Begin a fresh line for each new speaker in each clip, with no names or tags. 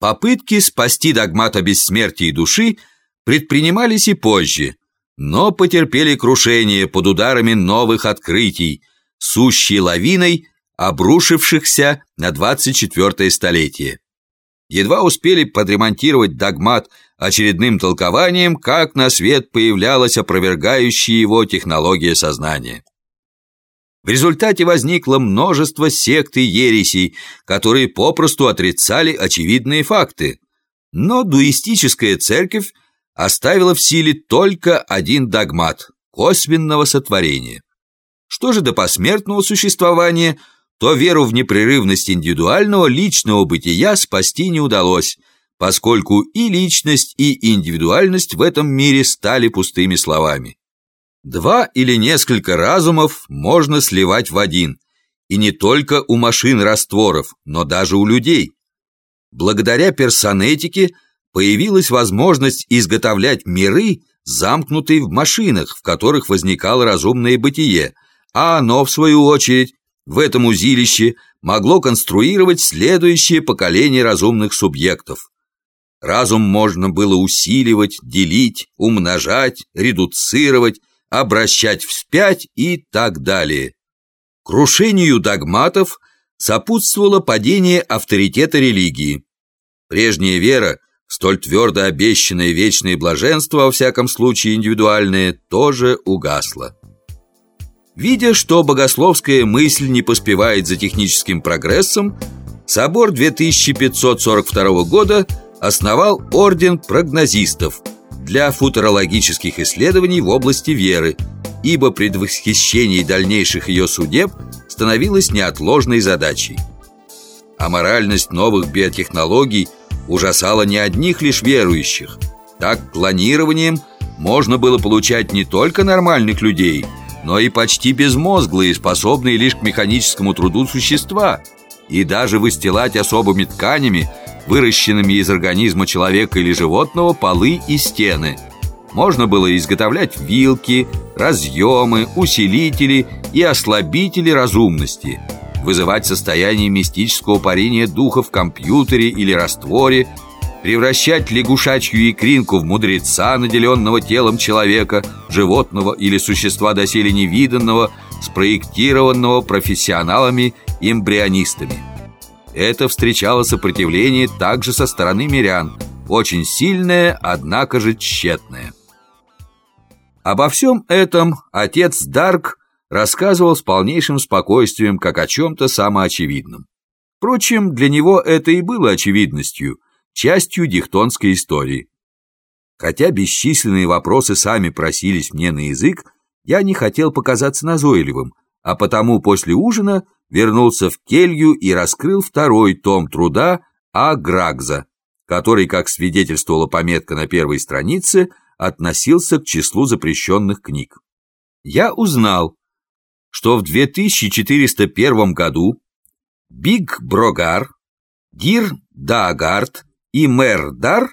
Попытки спасти догмата бессмертия души предпринимались и позже, но потерпели крушение под ударами новых открытий, сущей лавиной, обрушившихся на 24 столетие. Едва успели подремонтировать догмат очередным толкованием, как на свет появлялась опровергающая его технология сознания. В результате возникло множество сект и ересей, которые попросту отрицали очевидные факты. Но дуистическая церковь оставила в силе только один догмат – косвенного сотворения. Что же до посмертного существования, то веру в непрерывность индивидуального личного бытия спасти не удалось, поскольку и личность, и индивидуальность в этом мире стали пустыми словами. Два или несколько разумов можно сливать в один, и не только у машин растворов, но даже у людей. Благодаря персонетике появилась возможность изготовлять миры, замкнутые в машинах, в которых возникало разумное бытие, а оно, в свою очередь, в этом узилище могло конструировать следующее поколение разумных субъектов. Разум можно было усиливать, делить, умножать, редуцировать, обращать вспять и так далее. Крушению догматов сопутствовало падение авторитета религии. Прежняя вера, столь твердо обещанное вечное блаженство, во всяком случае индивидуальное, тоже угасла. Видя, что богословская мысль не поспевает за техническим прогрессом, собор 2542 года основал орден прогнозистов – для футурологических исследований в области веры, ибо предвосхищение дальнейших ее судеб становилось неотложной задачей. А моральность новых биотехнологий ужасала не одних лишь верующих. Так планированием можно было получать не только нормальных людей, но и почти безмозглые, способные лишь к механическому труду существа, и даже выстилать особыми тканями выращенными из организма человека или животного полы и стены. Можно было изготовлять вилки, разъемы, усилители и ослабители разумности, вызывать состояние мистического парения духа в компьютере или растворе, превращать лягушачью икринку в мудреца, наделенного телом человека, животного или существа доселе невиданного, спроектированного профессионалами эмбрионистами. Это встречало сопротивление также со стороны мирян, очень сильное, однако же тщетное. Обо всем этом отец Дарк рассказывал с полнейшим спокойствием, как о чем-то самоочевидном. Впрочем, для него это и было очевидностью, частью дихтонской истории. Хотя бесчисленные вопросы сами просились мне на язык, я не хотел показаться назойливым, а потому после ужина вернулся в келью и раскрыл второй том труда А. Грагза, который, как свидетельствовала пометка на первой странице, относился к числу запрещенных книг. Я узнал, что в 2401 году Биг Брогар, Гир Даагард и Мэр Дар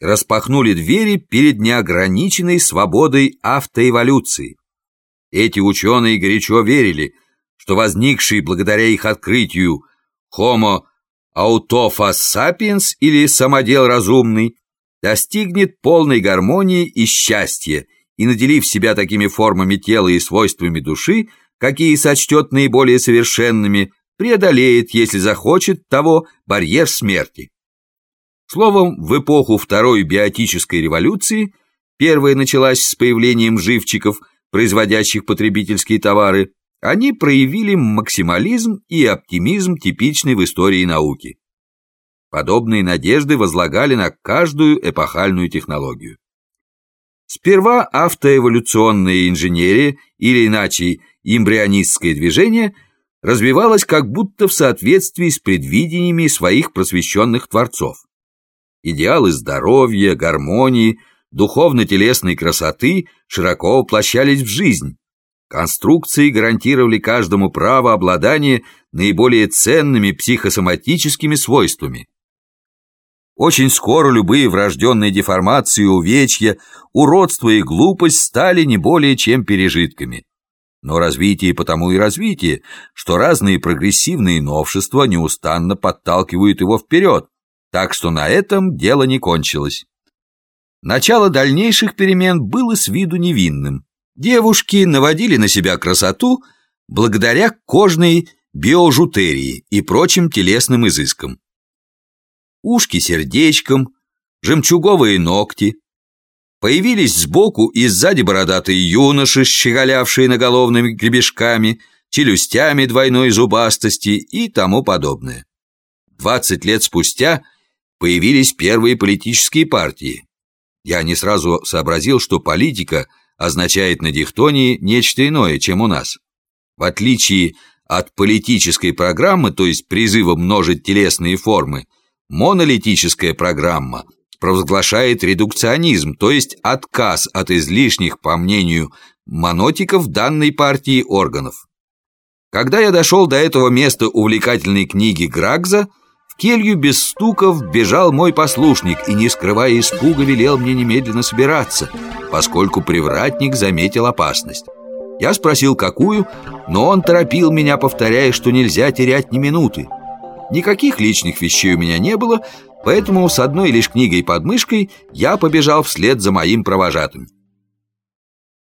распахнули двери перед неограниченной свободой автоэволюции. Эти ученые горячо верили, что возникший благодаря их открытию Homo autophas sapiens или самодел разумный достигнет полной гармонии и счастья и, наделив себя такими формами тела и свойствами души, какие сочтет наиболее совершенными, преодолеет, если захочет, того барьер смерти. Словом, в эпоху Второй биотической революции, первая началась с появлением живчиков – производящих потребительские товары, они проявили максимализм и оптимизм, типичный в истории науки. Подобные надежды возлагали на каждую эпохальную технологию. Сперва автоэволюционная инженерия, или иначе эмбрионистское движение, развивалось как будто в соответствии с предвидениями своих просвещенных творцов. Идеалы здоровья, гармонии – духовно-телесной красоты широко воплощались в жизнь. Конструкции гарантировали каждому право обладания наиболее ценными психосоматическими свойствами. Очень скоро любые врожденные деформации, увечья, уродство и глупость стали не более чем пережитками. Но развитие потому и развитие, что разные прогрессивные новшества неустанно подталкивают его вперед, Так что на этом дело не кончилось. Начало дальнейших перемен было с виду невинным. Девушки наводили на себя красоту благодаря кожной биожутерии и прочим телесным изыскам. Ушки сердечком, жемчуговые ногти. Появились сбоку и сзади бородатые юноши, щеголявшие наголовными гребешками, челюстями двойной зубастости и тому подобное. Двадцать лет спустя появились первые политические партии. Я не сразу сообразил, что политика означает на дихтонии нечто иное, чем у нас. В отличие от политической программы, то есть призыва множить телесные формы, монолитическая программа провозглашает редукционизм, то есть отказ от излишних, по мнению монотиков, данной партии органов. Когда я дошел до этого места увлекательной книги Грагза, келью без стуков бежал мой послушник и, не скрывая испуга, велел мне немедленно собираться, поскольку привратник заметил опасность. Я спросил, какую, но он торопил меня, повторяя, что нельзя терять ни минуты. Никаких личных вещей у меня не было, поэтому с одной лишь книгой под мышкой я побежал вслед за моим провожатым.